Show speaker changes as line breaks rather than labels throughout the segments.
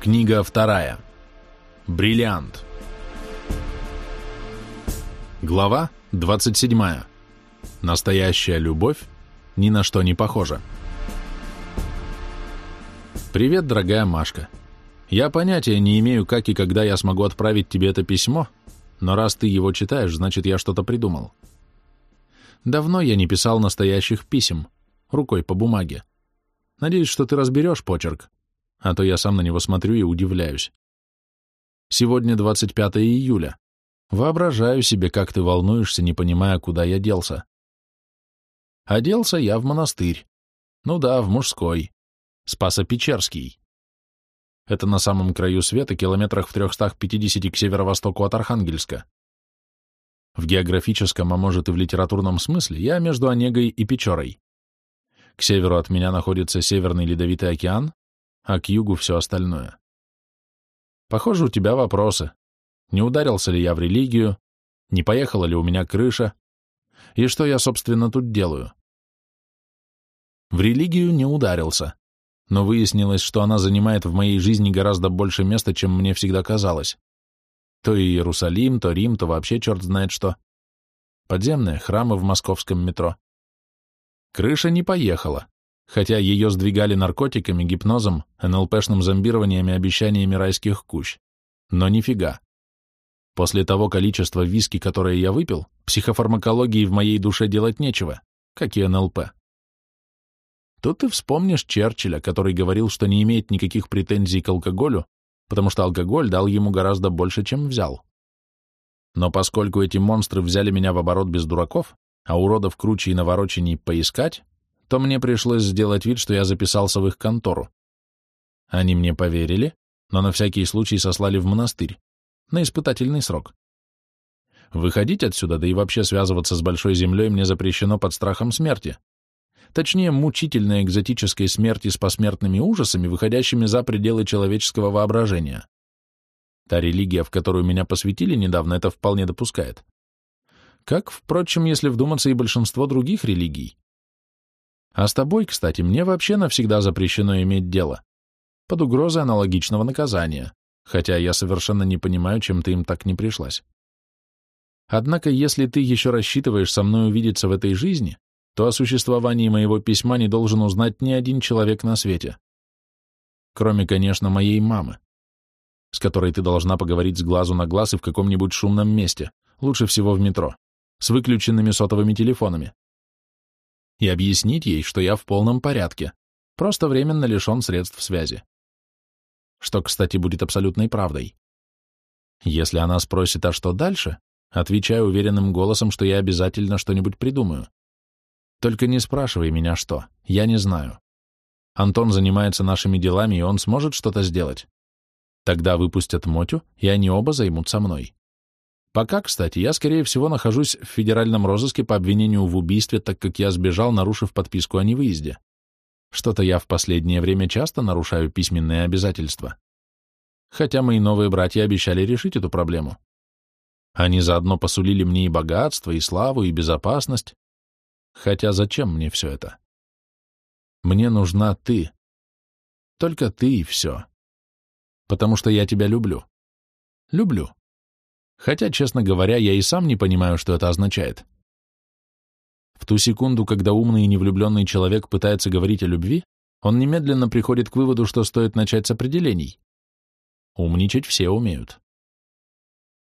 Книга вторая. Бриллиант. Глава 27. Настоящая любовь ни на что не похожа. Привет, дорогая Машка. Я понятия не имею, как и когда я смогу отправить тебе это письмо, но раз ты его читаешь, значит, я что-то придумал. Давно я не писал настоящих писем, рукой по бумаге. Надеюсь, что ты разберешь почерк а то я сам на него смотрю и удивляюсь. Сегодня 25 июля. Воображаю себе, как ты волнуешься, не понимая, куда я делся. Оделся я в монастырь. Ну да, в мужской. Спасо-Печерский. Это на самом краю света, километрах в 350 к северо-востоку от Архангельска. В географическом, а может и в литературном смысле, я между Онегой и Печорой. К северу от меня находится Северный Ледовитый океан, а к югу все остальное. Похоже, у тебя вопросы. Не ударился ли я в религию? Не поехала ли у меня крыша? И что я, собственно, тут делаю? В религию не ударился, но выяснилось, что она занимает в моей жизни гораздо больше места, чем мне всегда казалось. То Иерусалим, то Рим, то вообще черт знает что. Подземные храмы в московском метро. Крыша не поехала, хотя ее сдвигали наркотиками, гипнозом, НЛПшным зомбированием и обещаниями райских кущ. Но нифига. После того количества виски, которое я выпил, психофармакологии в моей душе делать нечего, как и НЛП. Тут ты вспомнишь Черчилля, который говорил, что не имеет никаких претензий к алкоголю, потому что алкоголь дал ему гораздо больше, чем взял. Но поскольку эти монстры взяли меня в оборот без дураков, а уродов круче и навороченней поискать, то мне пришлось сделать вид, что я записался в их контору. Они мне поверили, но на всякий случай сослали в монастырь, на испытательный срок. Выходить отсюда, да и вообще связываться с Большой Землей мне запрещено под страхом смерти. Точнее, мучительной экзотической смерти с посмертными ужасами, выходящими за пределы человеческого воображения. Та религия, в которую меня посвятили недавно, это вполне допускает. Как, впрочем, если вдуматься и большинство других религий. А с тобой, кстати, мне вообще навсегда запрещено иметь дело. Под угрозой аналогичного наказания, хотя я совершенно не понимаю, чем ты им так не пришлась. Однако, если ты еще рассчитываешь со мной увидеться в этой жизни, то о существовании моего письма не должен узнать ни один человек на свете. Кроме, конечно, моей мамы, с которой ты должна поговорить с глазу на глаз и в каком-нибудь шумном месте, лучше всего в метро, с выключенными сотовыми телефонами и объяснить ей, что я в полном порядке, просто временно лишен средств связи. Что, кстати, будет абсолютной правдой. Если она спросит, а что дальше, отвечаю уверенным голосом, что я обязательно что-нибудь придумаю. Только не спрашивай меня, что, я не знаю. Антон занимается нашими делами, и он сможет что-то сделать. Тогда выпустят Мотю, и они оба займутся мной. Пока, кстати, я, скорее всего, нахожусь в федеральном розыске по обвинению в убийстве, так как я сбежал, нарушив подписку о невыезде. Что-то я в последнее время часто нарушаю письменные обязательства. Хотя мои новые братья обещали решить эту проблему. Они заодно посулили мне и богатство, и славу, и безопасность. Хотя зачем мне все это? Мне нужна ты. Только ты и все. Потому что я тебя люблю. Люблю. Хотя, честно говоря, я и сам не понимаю, что это означает. В ту секунду, когда умный и невлюбленный человек пытается говорить о любви, он немедленно приходит к выводу, что стоит начать с определений. Умничать все умеют.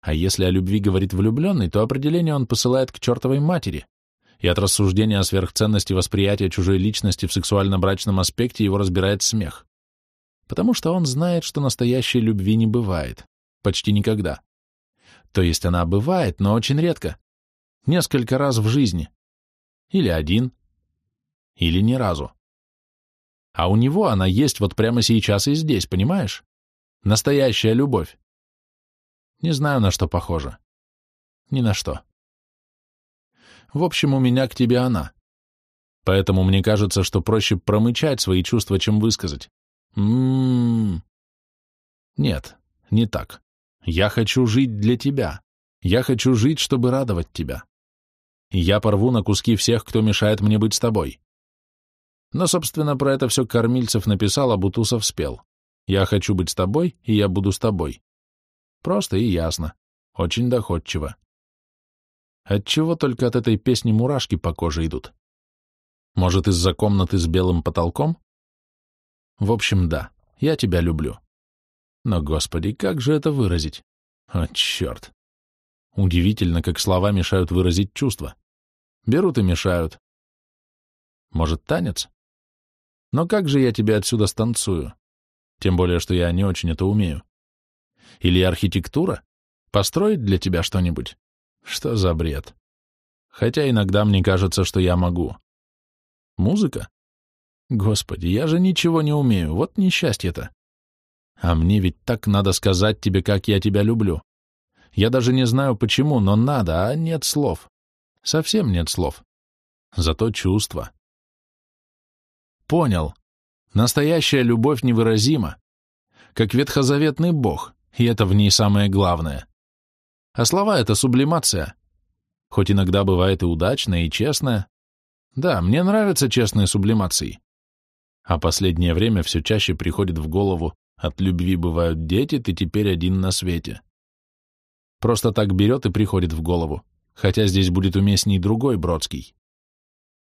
А если о любви говорит влюбленный, то определение он посылает к чертовой матери, и от рассуждения о сверхценности восприятия чужой личности в сексуально-брачном аспекте его разбирает смех. Потому что он знает, что настоящей любви не бывает. Почти никогда. То есть она бывает, но очень редко. Несколько раз в жизни. Или один. Или ни разу. А у него она есть вот прямо сейчас и здесь, понимаешь? Настоящая любовь. Не знаю, на что похоже. Ни на что. В общем, у меня к тебе она. Поэтому мне кажется, что проще промычать свои чувства, чем высказать. М-м-м. Нет, не так. Я хочу жить для тебя. Я хочу жить, чтобы радовать тебя. Я порву на куски всех, кто мешает мне быть с тобой. Но, собственно, про это все Кормильцев написал, а Бутусов спел. Я хочу быть с тобой, и я буду с тобой. Просто и ясно. Очень доходчиво. Отчего только от этой песни мурашки по коже идут? Может, из-за комнаты с белым потолком? В общем, да, я тебя люблю. Но, господи, как же это выразить? О, черт! Удивительно, как слова мешают выразить чувства. Берут и мешают. Может, танец? Но как же я тебя отсюда станцую? Тем более, что я не очень это умею. Или архитектура? Построить для тебя что-нибудь? Что за бред? Хотя иногда мне кажется, что я могу. Музыка? Господи, я же ничего не умею, вот несчастье-то. А мне ведь так надо сказать тебе, как я тебя люблю. Я даже не знаю почему, но надо, а нет слов. Совсем нет слов. Зато чувства. Понял. Настоящая любовь невыразима. Как ветхозаветный бог, и это в ней самое главное. А слова — это сублимация. Хоть иногда бывает и удачная, и честная. Да, мне нравятся честные сублимации. А последнее время все чаще приходит в голову «от любви бывают дети, ты теперь один на свете». Просто так берет и приходит в голову, хотя здесь будет уместней другой Бродский.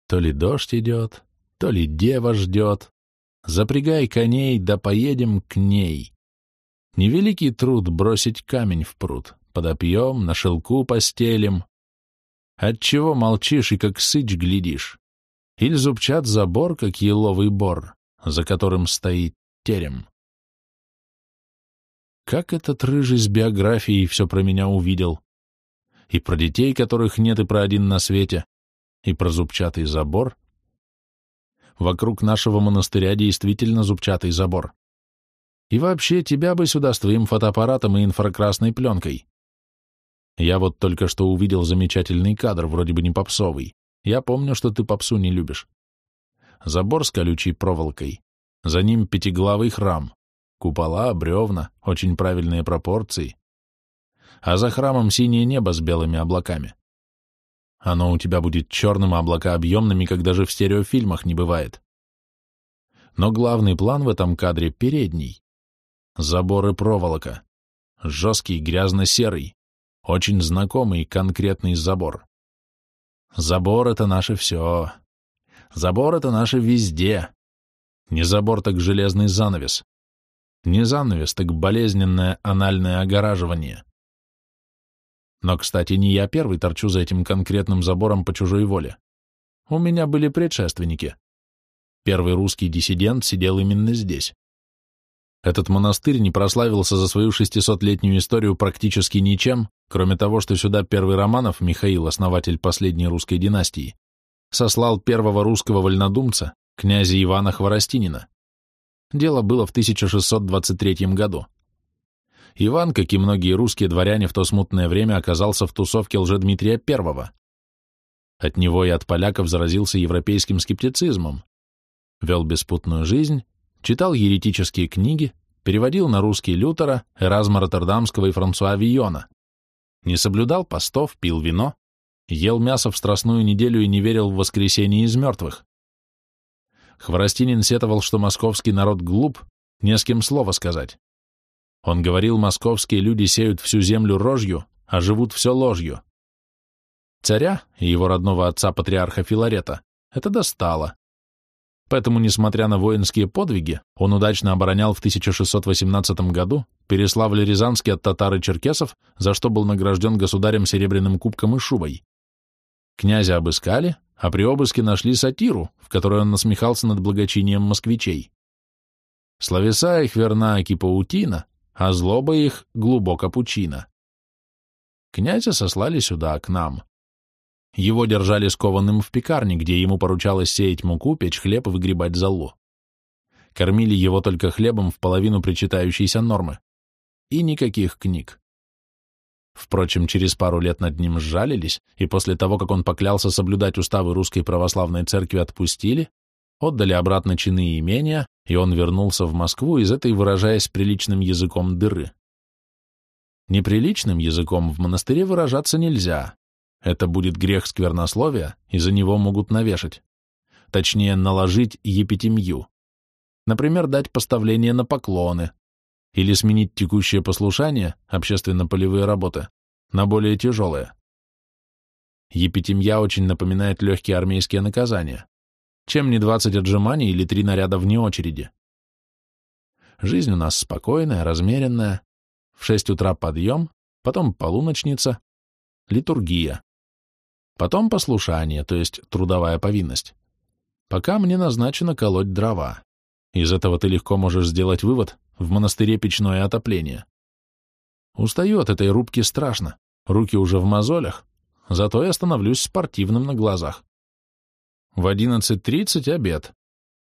То ли дождь идет, то ли дева ждет. Запрягай коней, да поедем к ней. Невеликий труд бросить камень в пруд, подопьем, на шелку постелем. Отчего молчишь и как сыч глядишь? Иль зубчат забор, как еловый бор, за которым стоит терем. Как этот рыжий с биографией все про меня увидел? И про детей, которых нет, и про один на свете, и про зубчатый забор. Вокруг нашего монастыря действительно зубчатый забор. И вообще, тебя бы сюда с твоим фотоаппаратом и инфракрасной пленкой. Я вот только что увидел замечательный кадр, вроде бы не попсовый. Я помню, что ты попсу не любишь. Забор с колючей проволокой. За ним пятиглавый храм. Купола, бревна, очень правильные пропорции. А за храмом синее небо с белыми облаками. Оно у тебя будет черным, а облака объемными, как даже в стереофильмах не бывает. Но главный план в этом кадре передний. Забор и проволока. Жесткий, грязно-серый. Очень знакомый, конкретный забор. Забор — это наше все. Забор — это наше везде. Не забор, так железный занавес. Не занавес, так болезненное анальное огораживание. Но, кстати, не я первый торчу за этим конкретным забором по чужой воле. У меня были предшественники. Первый русский диссидент сидел именно здесь. Этот монастырь не прославился за свою 600-летнюю историю практически ничем, кроме того, что сюда первый Романов, Михаил, основатель последней русской династии, сослал первого русского вольнодумца, князя Ивана Хворостинина. Дело было в 1623 году. Иван, как и многие русские дворяне в то смутное время, оказался в тусовке Лжедмитрия I. От него и от поляков заразился европейским скептицизмом. Вел беспутную жизнь, читал еретические книги, переводил на русский Лютера, Эразма Роттердамского и Франсуа Вийона. Не соблюдал постов, пил вино, ел мясо в страстную неделю и не верил в воскресение из мертвых. Хворостинин сетовал, что московский народ глуп, не с кем слова сказать. Он говорил, московские люди сеют всю землю рожью, а живут все ложью. Царя и его родного отца патриарха Филарета это достало. Поэтому, несмотря на воинские подвиги, он удачно оборонял в 1618 году Переславль-Рязанский от татар и черкесов, за что был награжден государем серебряным кубком и шубой. Князя обыскали, а при обыске нашли сатиру, в которой он насмехался над благочинием москвичей. Словеса их верна, аки паутина, а злоба их глубоко пучина. Князя сослали сюда, к нам. Его держали скованным в пекарне, где ему поручалось сеять муку, печь хлеб и выгребать золу. Кормили его только хлебом в половину причитающейся нормы. И никаких книг. Впрочем, через пару лет над ним сжалились, и после того, как он поклялся соблюдать уставы Русской Православной Церкви, отпустили, отдали обратно чины и имения, и он вернулся в Москву из этой, выражаясь приличным языком, дыры. Неприличным языком в монастыре выражаться нельзя. Это будет грех сквернословия, и за него могут навешать. Точнее, наложить епитемью. Например, дать поставление на поклоны или сменить текущее послушание, общественно-полевые работы, на более тяжелые. Епитемья очень напоминает легкие армейские наказания. Чем не 20 отжиманий или три наряда вне очереди? Жизнь у нас спокойная, размеренная. В 6 утра подъем, потом полуночница, литургия. Потом послушание, то есть трудовая повинность. Пока мне назначено колоть дрова. Из этого ты легко можешь сделать вывод, в монастыре печное отопление. Устаю от этой рубки страшно, руки уже в мозолях, зато я становлюсь спортивным на глазах. В 11.30 обед.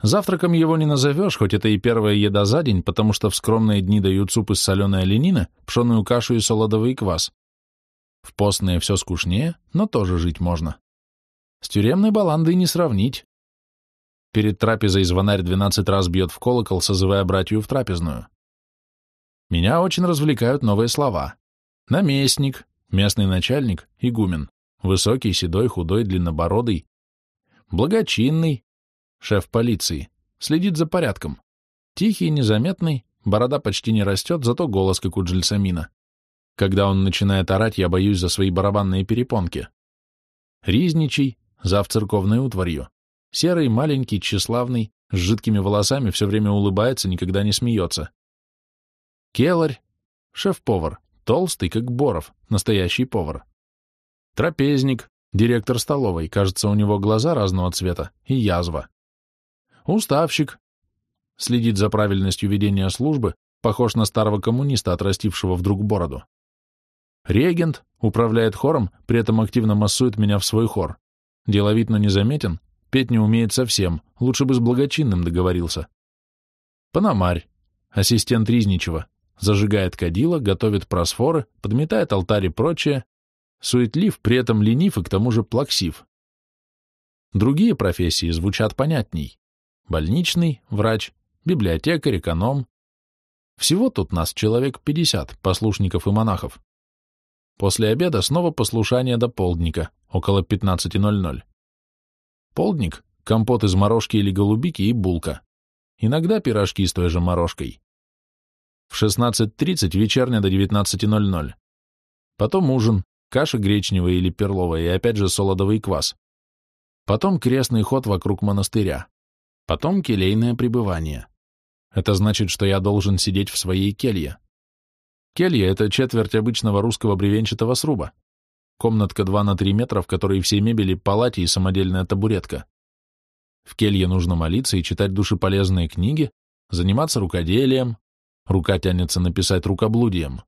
Завтраком его не назовешь, хоть это и первая еда за день, потому что в скромные дни дают суп из соленой оленины, пшеную кашу и солодовый квас. В постные все скучнее, но тоже жить можно. С тюремной баландой не сравнить. Перед трапезой звонарь двенадцать раз бьет в колокол, созывая братью в трапезную. Меня очень развлекают новые слова. Наместник, местный начальник, игумен, высокий, седой, худой, длиннобородый, благочинный, шеф полиции, следит за порядком, тихий, незаметный, борода почти не растет, зато голос, как у Джельсамина. Когда он начинает орать, я боюсь за свои барабанные перепонки. Ризничий, зав церковной утварью. Серый, маленький, тщеславный, с жидкими волосами, все время улыбается, никогда не смеется. Келарь, шеф-повар, толстый, как Боров, настоящий повар. Трапезник, директор столовой, кажется, у него глаза разного цвета и язва. Уставщик, следит за правильностью ведения службы, похож на старого коммуниста, отрастившего вдруг бороду. Регент управляет хором, при этом активно массует меня в свой хор. Деловит, но незаметен, Петь не умеет совсем, лучше бы с благочинным договорился. Пономарь, ассистент Ризничева, зажигает кадила, готовит просфоры, подметает алтарь и прочее, суетлив, при этом ленив и к тому же плаксив. Другие профессии звучат понятней. Больничный, врач, библиотекарь, эконом. Всего тут нас человек 50, послушников и монахов. После обеда снова послушание до полдника, около 15.00. Полдник, компот из морожки или голубики и булка. Иногда пирожки с той же морожкой. В 16.30 вечерня до 19.00. Потом ужин, каша гречневая или перловая и опять же солодовый квас. Потом крестный ход вокруг монастыря. Потом келейное пребывание. Это значит, что я должен сидеть в своей келье. Келья — это четверть обычного русского бревенчатого сруба. Комнатка 2 на 3 метра, в которой все мебели, палати и самодельная табуретка. В келье нужно молиться и читать душеполезные книги, заниматься рукоделием, рука тянется написать рукоблудием,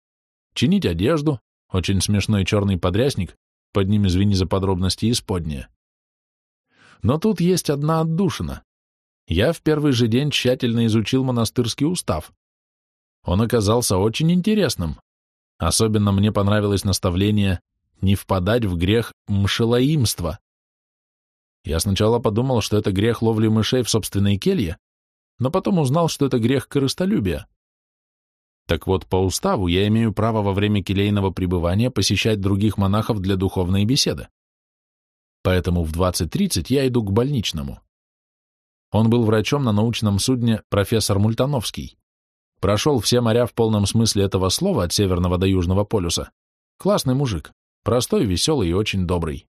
чинить одежду, очень смешной черный подрясник, под ним, извини за подробности, исподнее. Но тут есть одна отдушина. Я в первый же день тщательно изучил монастырский устав. Он оказался очень интересным. Особенно мне понравилось наставление не впадать в грех мшелоимства. Я сначала подумал, что это грех ловли мышей в собственной келье, но потом узнал, что это грех корыстолюбия. Так вот, по уставу я имею право во время келейного пребывания посещать других монахов для духовной беседы. Поэтому в 20.30 я иду к больничному. Он был врачом на научном судне профессор Мультановский. Прошел все моря в полном смысле этого слова от Северного до Южного полюса. Классный мужик. Простой, веселый и очень добрый.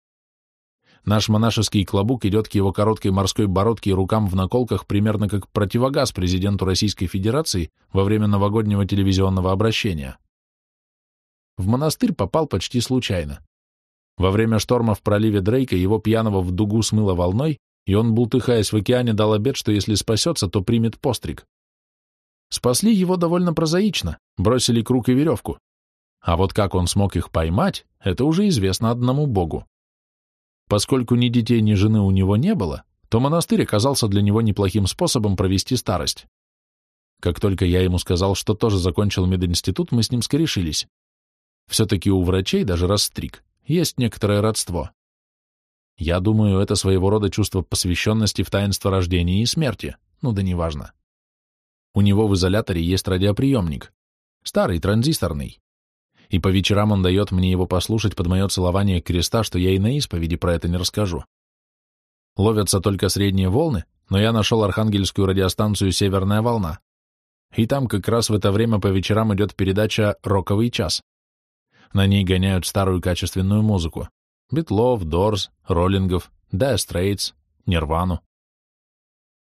Наш монашеский клобук идет к его короткой морской бородке и рукам в наколках примерно как противогаз президенту Российской Федерации во время новогоднего телевизионного обращения. В монастырь попал почти случайно. Во время шторма в проливе Дрейка его пьяного в дугу смыло волной, и он, бултыхаясь в океане, дал обет, что если спасется, то примет постриг. Спасли его довольно прозаично, бросили круг и веревку. А вот как он смог их поймать, это уже известно одному богу. Поскольку ни детей, ни жены у него не было, то монастырь оказался для него неплохим способом провести старость. Как только я ему сказал, что тоже закончил мединститут, мы с ним скорешились. Все-таки у врачей, даже расстриг, есть некоторое родство. Я думаю, это своего рода чувство посвященности в таинство рождения и смерти, ну да неважно. У него в изоляторе есть радиоприемник, старый, транзисторный, и по вечерам он дает мне его послушать под мое целование креста, что я и на исповеди про это не расскажу. Ловятся только средние волны, но я нашел архангельскую радиостанцию «Северная волна». И там как раз в это время по вечерам идет передача «Роковый час». На ней гоняют старую качественную музыку. Битлов, Дорс, Роллингов, Dire Straits, Нирвану.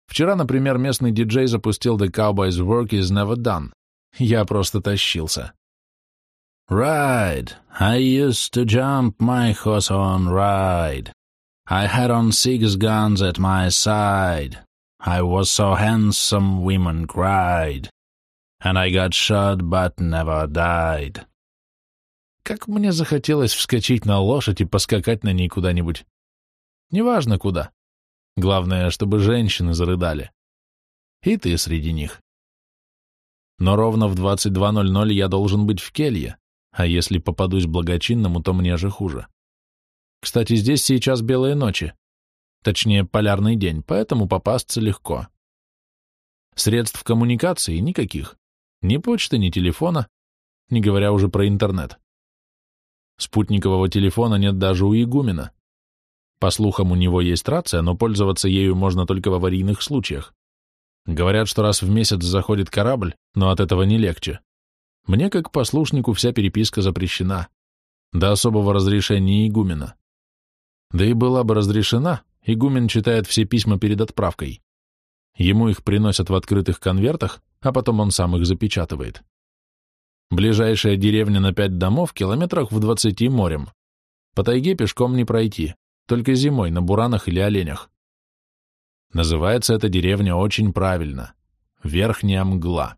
Вчера, например, местный диджей запустил The Cowboys Work is Never Done. Я просто тащился.
Ride. I used to jump my horse on ride. I had on six guns at my side. I was so handsome, women cried. And I got shot, but never died.
Как мне захотелось вскочить на лошадь и поскакать на ней куда-нибудь. Неважно куда. Главное, чтобы женщины зарыдали. И ты среди них. Но ровно в 22.00 я должен быть в келье, а если попадусь благочинному, то мне же хуже. Кстати, здесь сейчас белые ночи, точнее, полярный день, поэтому попасться легко. Средств коммуникации никаких, ни почты, ни телефона, не говоря уже про интернет. Спутникового телефона нет даже у игумена. По слухам, у него есть рация, но пользоваться ею можно только в аварийных случаях. Говорят, что раз в месяц заходит корабль, но от этого не легче. Мне, как послушнику, вся переписка запрещена. До особого разрешения игумена. Да и была бы разрешена, игумен читает все письма перед отправкой. Ему их приносят в открытых конвертах, а потом он сам их запечатывает. Ближайшая деревня на пять домов километрах в двадцати морем. По тайге пешком не пройти, только зимой на буранах или оленях. Называется эта деревня очень правильно — Верхняя Мгла.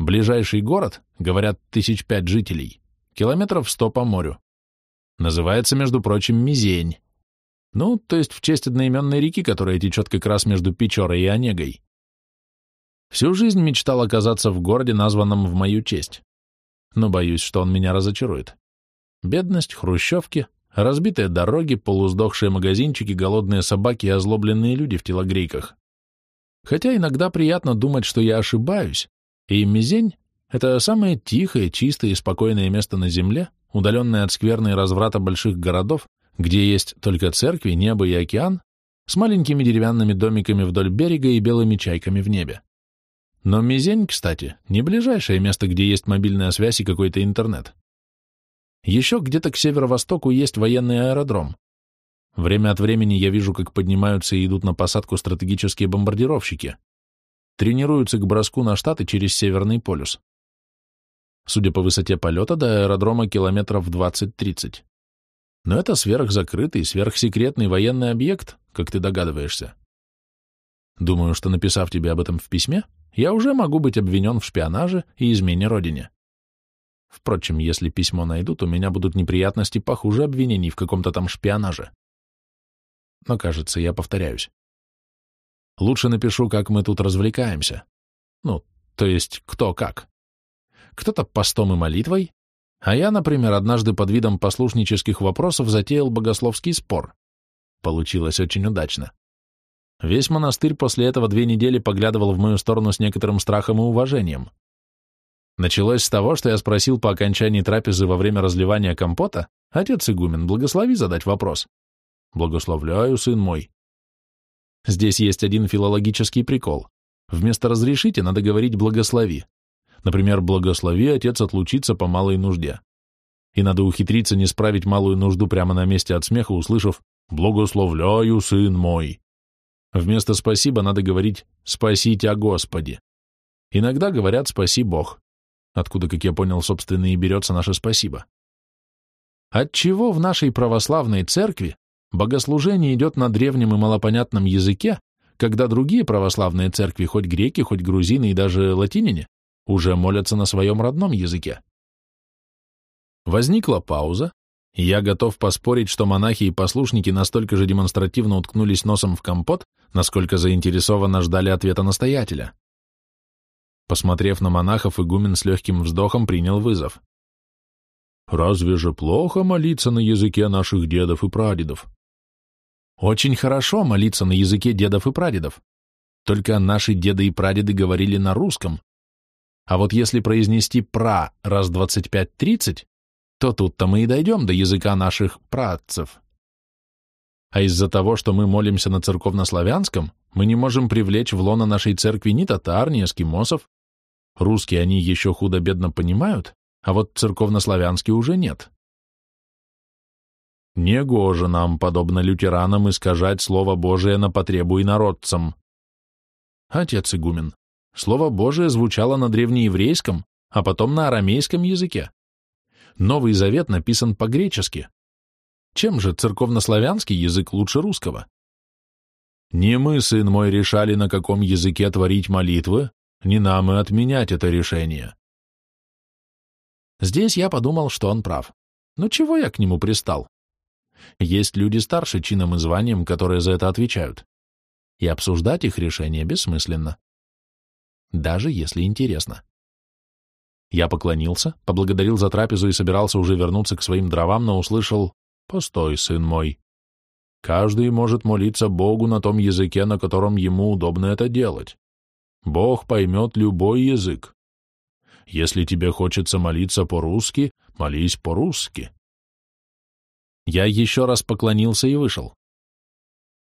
Ближайший город, говорят, тысяч пять жителей, километров сто по морю. Называется, между прочим, Мизень. Ну, то есть в честь одноименной реки, которая течет как раз между Печорой и Онегой. Всю жизнь мечтал оказаться в городе, названном в мою честь. Но боюсь, что он меня разочарует. Бедность, хрущевки, Разбитые дороги, полуздохшие магазинчики, голодные собаки и озлобленные люди в телогрейках. Хотя иногда приятно думать, что я ошибаюсь, и Мизень — это самое тихое, чистое и спокойное место на земле, удаленное от скверной разврата больших городов, где есть только церкви, небо и океан, с маленькими деревянными домиками вдоль берега и белыми чайками в небе. Но Мизень, кстати, не ближайшее место, где есть мобильная связь и какой-то интернет. Еще где-то к северо-востоку есть военный аэродром. Время от времени я вижу, как поднимаются и идут на посадку стратегические бомбардировщики. Тренируются к броску на Штаты через Северный полюс. Судя по высоте полета, до аэродрома километров 20-30. Но это сверхзакрытый, сверхсекретный военный объект, как ты догадываешься. Думаю, что написав тебе об этом в письме, я уже могу быть обвинен в шпионаже и измене родине. Впрочем, если письмо найдут, у меня будут неприятности похуже обвинений в каком-то там шпионаже. Но, кажется, я повторяюсь. Лучше напишу, как мы тут развлекаемся. Ну, то есть, кто как. Кто-то постом и молитвой, а я, например, однажды под видом послушнических вопросов затеял богословский спор. Получилось очень удачно. Весь монастырь после этого две недели поглядывал в мою сторону с некоторым страхом и уважением. Началось с того, что я спросил по окончании трапезы во время разливания компота, «Отец игумен, благослови задать вопрос». «Благословляю, сын мой». Здесь есть один филологический прикол. Вместо «разрешите» надо говорить «благослови». Например, «благослови отец отлучиться по малой нужде». И надо ухитриться не справить малую нужду прямо на месте от смеха, услышав «благословляю, сын мой». Вместо «спасибо» надо говорить «спасите, о Господи». Иногда говорят «спаси Бог» откуда, как я понял, собственно, и берется наше спасибо. Отчего в нашей православной церкви богослужение идет на древнем и малопонятном языке, когда другие православные церкви, хоть греки, хоть грузины и даже латиняне, уже молятся на своем родном языке? Возникла пауза, я готов поспорить, что монахи и послушники настолько же демонстративно уткнулись носом в компот, насколько заинтересованно ждали ответа настоятеля. Посмотрев на монахов, игумен с легким вздохом принял вызов. «Разве же плохо молиться на языке наших дедов и прадедов?» «Очень хорошо молиться на языке дедов и прадедов. Только наши деды и прадеды говорили на русском. А вот если произнести «пра» раз двадцать пять-тридцать, то тут-то мы и дойдем до языка наших працев». а из-за того, что мы молимся на церковнославянском, мы не можем привлечь в лоно нашей церкви ни татар, ни эскимосов. Русские они еще худо-бедно понимают, а вот церковнославянский уже нет. Негоже нам, подобно лютеранам, искажать Слово Божие на потребу инородцам. Отец игумен, Слово Божие звучало на древнееврейском, а потом на арамейском языке. Новый Завет написан по-гречески. Чем же церковнославянский язык лучше русского? Не мы, сын мой, решали, на каком языке творить молитвы, не нам и отменять это решение. Здесь я подумал, что он прав. Ну чего я к нему пристал? Есть люди старше чином и званием, которые за это отвечают. И обсуждать их решение бессмысленно. Даже если интересно. Я поклонился, поблагодарил за трапезу и собирался уже вернуться к своим дровам, но услышал «Постой, сын мой. Каждый может молиться Богу на том языке, на котором ему удобно это делать. Бог поймет любой язык. Если тебе хочется молиться по-русски, молись по-русски». Я еще раз поклонился и вышел.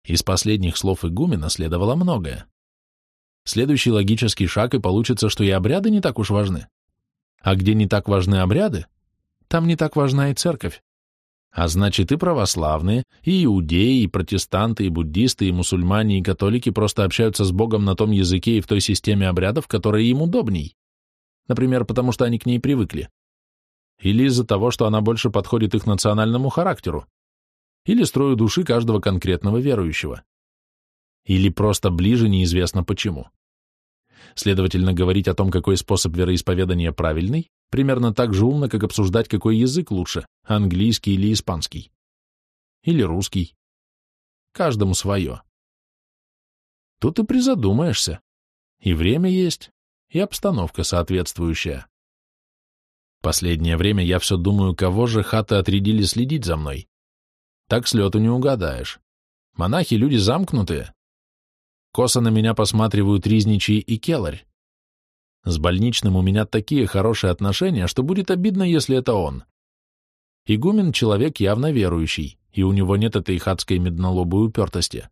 Из последних слов игумена следовало многое. Следующий логический шаг, и получится, что и обряды не так уж важны. А где не так важны обряды, там не так важна и церковь. А значит, и православные, и иудеи, и протестанты, и буддисты, и мусульмане, и католики просто общаются с Богом на том языке и в той системе обрядов, которые им удобней. Например, потому что они к ней привыкли. Или из-за того, что она больше подходит их национальному характеру. Или строю души каждого конкретного верующего. Или просто ближе неизвестно почему. Следовательно, говорить о том, какой способ вероисповедания правильный, примерно так же умно, как обсуждать, какой язык лучше, английский или испанский. Или русский. Каждому свое. Тут и призадумаешься. И время есть, и обстановка соответствующая. Последнее время я все думаю, кого же хаты отрядили следить за мной. Так с лету не угадаешь. Монахи — люди замкнутые, Косо на меня посматривают Ризничий и Келарь. С больничным у меня такие хорошие отношения, что будет обидно, если это он. Игумен — человек явно верующий, и у него нет этой хатской меднолобой упертости.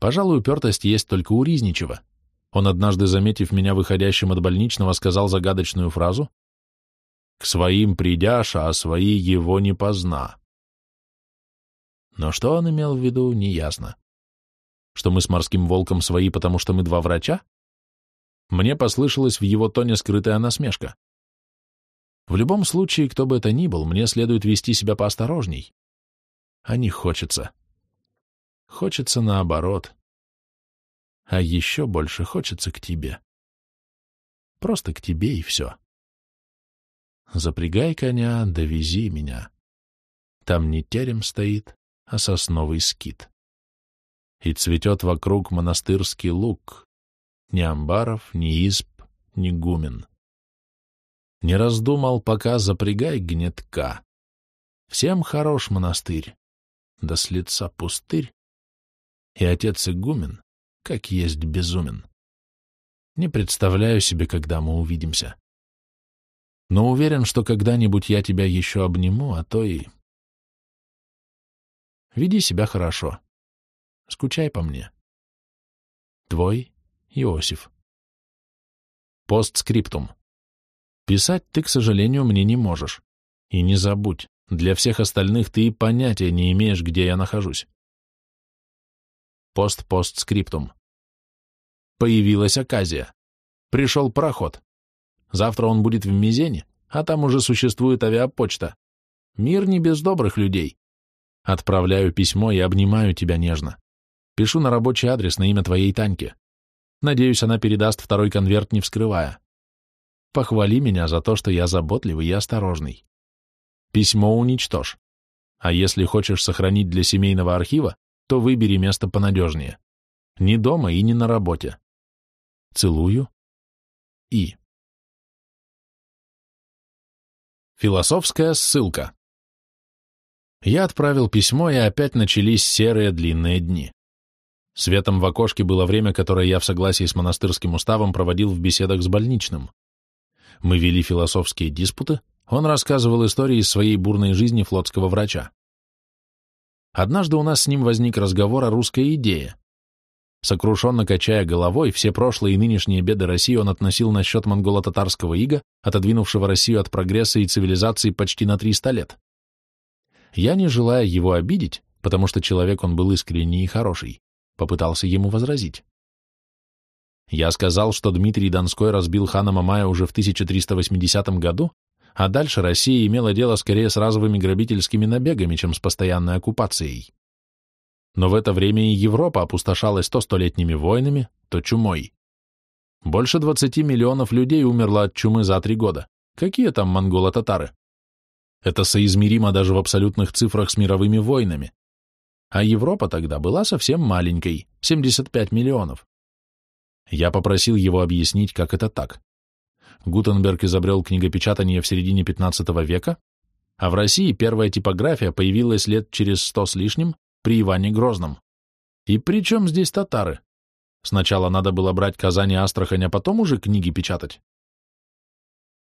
Пожалуй, упертость есть только у Ризничева. Он, однажды заметив меня выходящим от больничного, сказал загадочную фразу «К своим придяш, а свои его не позна». Но что он имел в виду, неясно. Что мы с морским волком свои, потому что мы два врача? Мне послышалась в его тоне скрытая насмешка. В любом случае, кто бы это ни был, мне следует вести себя поосторожней. А не хочется. Хочется наоборот. А еще больше хочется к тебе. Просто к тебе и все. Запрягай коня, довези меня. Там не терем стоит, а сосновый скит и цветет вокруг монастырский луг, ни амбаров, ни изб, ни гумен. Не раздумал, пока запрягай гнетка. Всем хорош монастырь, да с лица пустырь, и отец игумен, как есть безумен. Не представляю себе, когда мы увидимся. Но уверен, что когда-нибудь я тебя еще обниму, а то и... Веди себя хорошо. Скучай по мне. Твой Иосиф. Постскриптум. Писать ты, к сожалению, мне не можешь. И не забудь, для всех остальных ты и понятия не имеешь, где я нахожусь. Пост-постскриптум. Появилась оказия. Пришел пароход. Завтра он будет в Мизене, а там уже существует авиапочта. Мир не без добрых людей. Отправляю письмо и обнимаю тебя нежно. Пишу на рабочий адрес на имя твоей Таньки. Надеюсь, она передаст второй конверт, не вскрывая. Похвали меня за то, что я заботливый и осторожный. Письмо уничтожь. А если хочешь сохранить для семейного архива, то выбери место понадежнее. Не дома и не на работе. Целую. И. Философская ссылка. Я отправил письмо, и опять начались серые длинные дни. Светом в окошке было время, которое я в согласии с монастырским уставом проводил в беседах с больничным. Мы вели философские диспуты, он рассказывал истории из своей бурной жизни флотского врача. Однажды у нас с ним возник разговор о русской идее. Сокрушенно качая головой, все прошлые и нынешние беды России он относил на счет монголо-татарского ига, отодвинувшего Россию от прогресса и цивилизации почти на 300 лет. Я, не желая его обидеть, потому что человек он был искренний и хороший, попытался ему возразить. Я сказал, что Дмитрий Донской разбил хана Мамая уже в 1380 году, а дальше Россия имела дело скорее с разовыми грабительскими набегами, чем с постоянной оккупацией. Но в это время и Европа опустошалась то столетними войнами, то чумой. Больше 20 миллионов людей умерло от чумы за три года. Какие там монголо-татары? Это соизмеримо даже в абсолютных цифрах с мировыми войнами. А Европа тогда была совсем маленькой, 75 миллионов. Я попросил его объяснить, как это так. Гутенберг изобрел книгопечатание в середине XV века, а в России первая типография появилась лет через сто с лишним при Иване Грозном. И при чем здесь татары? Сначала надо было брать Казань и Астрахань, а потом уже книги печатать.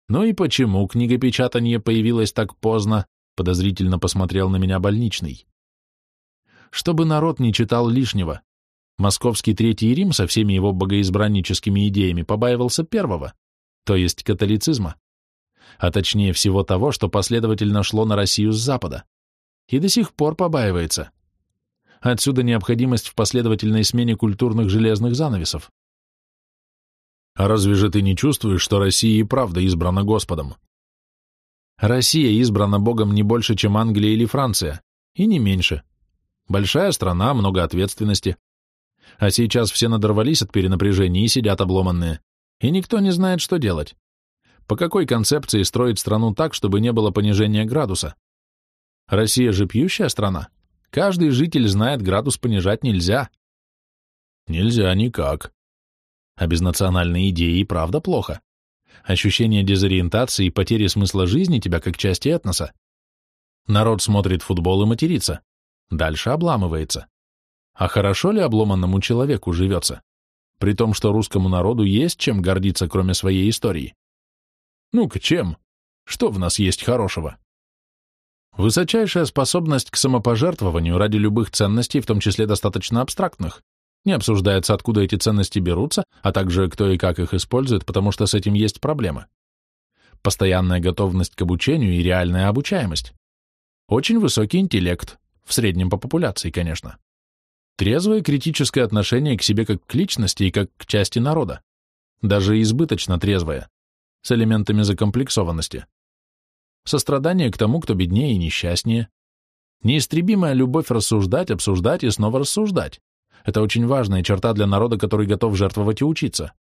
Ну и почему книгопечатание появилось так поздно, подозрительно посмотрел на меня больничный. Чтобы народ не читал лишнего. Московский Третий Рим со всеми его богоизбранническими идеями побаивался первого, то есть католицизма, а точнее всего того, что последовательно шло на Россию с Запада, и до сих пор побаивается. Отсюда необходимость в последовательной смене культурных железных занавесов. А разве же ты не чувствуешь, что Россия и правда избрана Господом? Россия избрана Богом не больше, чем Англия или Франция, и не меньше. Большая страна, много ответственности. А сейчас все надорвались от перенапряжения и сидят обломанные и никто не знает, что делать. По какой концепции строить страну так, чтобы не было понижения градуса? Россия же пьющая страна. Каждый житель знает, градус понижать нельзя. Нельзя никак. А без национальной идеи и правда плохо. Ощущение дезориентации и потери смысла жизни тебя как части этноса. Народ смотрит футбол и матерится. Дальше обламывается. А хорошо ли обломанному человеку живется? при том, что русскому народу есть чем гордиться, кроме своей истории. Ну-ка, чем? Что в нас есть хорошего? Высочайшая способность к самопожертвованию ради любых ценностей, в том числе достаточно абстрактных. Не обсуждается, откуда эти ценности берутся, а также кто и как их использует, потому что с этим есть проблемы. Постоянная готовность к обучению и реальная обучаемость. Очень высокий интеллект, в среднем по популяции, конечно. Трезвое критическое отношение к себе как к личности и как к части народа. Даже избыточно трезвое, с элементами закомплексованности. Сострадание к тому, кто беднее и несчастнее. Неистребимая любовь рассуждать, обсуждать и снова рассуждать. Это очень важная черта для народа, который готов жертвовать и учиться.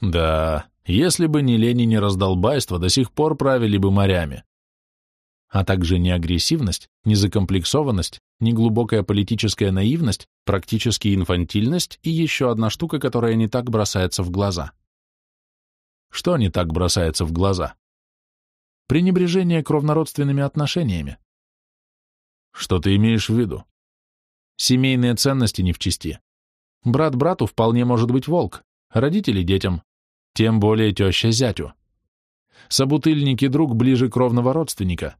Да, если бы не лень и не раздолбайство, до сих пор правили бы морями а также не агрессивность, не закомплексованность, не глубокая политическая наивность, практически инфантильность и еще одна штука, которая не так бросается в глаза. Что не так бросается в глаза? Пренебрежение кровнородственными отношениями. Что ты имеешь в виду? Семейные ценности не в чести. Брат брату вполне может быть волк, родители детям, тем более теща зятю. Собутыльники друг ближе кровного родственника,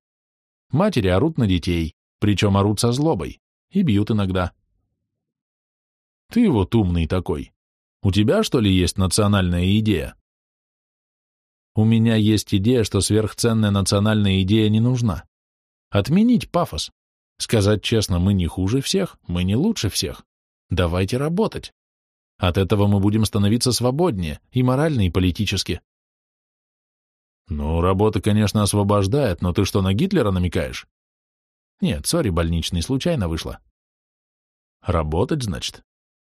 Матери орут на детей, причем орут со злобой, и бьют иногда. Ты вот умный такой. У тебя, что ли, есть национальная идея? У меня есть идея, что сверхценная национальная идея не нужна. Отменить пафос. Сказать честно, мы не хуже всех, мы не лучше всех. Давайте работать. От этого мы будем становиться свободнее, и морально, и политически. Ну, работа, конечно, освобождает, но ты что, на Гитлера намекаешь? Нет, сори, больничный, случайно вышло. Работать, значит?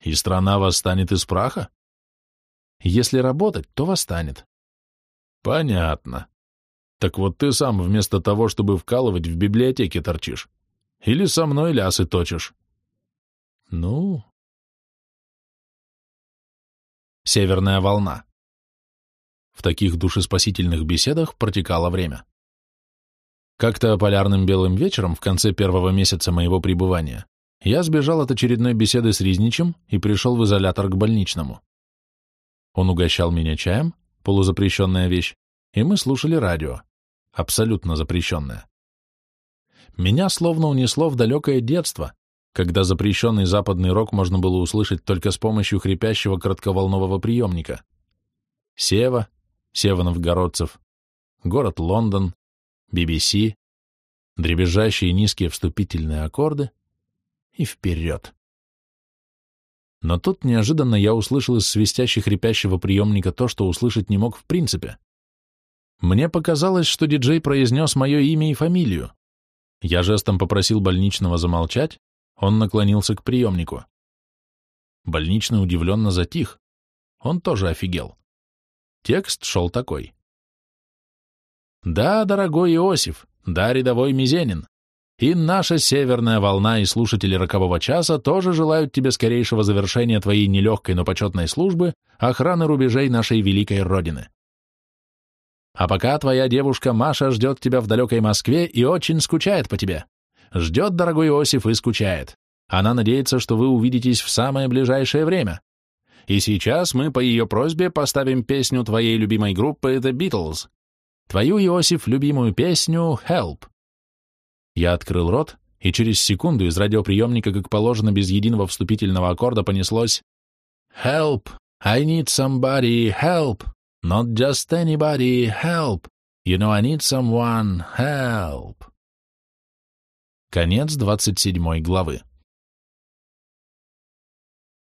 И страна восстанет из праха? Если работать, то восстанет. Понятно. Так вот ты сам вместо того, чтобы вкалывать, в библиотеке торчишь. Или со мной лясы точишь. Ну... Северная волна. В таких душеспасительных беседах протекало время. Как-то полярным белым вечером в конце первого месяца моего пребывания я сбежал от очередной беседы с Ризничем и пришел в изолятор к больничному. Он угощал меня чаем, полузапрещенная вещь, и мы слушали радио, абсолютно запрещенное. меня словно унесло в далекое детство, когда запрещенный западный рок можно было услышать только с помощью хрипящего кратковолнового приемника. Сева, Сева Новгородцев, город Лондон, BBC, дребезжащие низкие вступительные аккорды и вперед. Но тут неожиданно я услышал из свистящих хрипящего приемника то, что услышать не мог в принципе. Мне показалось, что диджей произнес мое имя и фамилию. Я жестом попросил больничного замолчать, он наклонился к приемнику. Больничный удивленно затих. Он тоже офигел. Текст шел такой. «Да, дорогой Иосиф, да, рядовой Мизенин, и наша северная волна и слушатели рокового часа тоже желают тебе скорейшего завершения твоей нелегкой, но почетной службы охраны рубежей нашей великой Родины. А пока твоя девушка Маша ждет тебя в далекой Москве и очень скучает по тебе. Ждет, дорогой Иосиф, и скучает. Она надеется, что вы увидитесь в самое ближайшее время. И сейчас мы по ее просьбе поставим песню твоей любимой группы The Beatles. Твою, Иосиф, любимую песню «Help». Я открыл рот, и через секунду из радиоприемника, как положено, без единого вступительного аккорда понеслось «Help! I need somebody! Help! Not just anybody! Help! You know I need someone! Help!» Конец двадцать седьмой главы.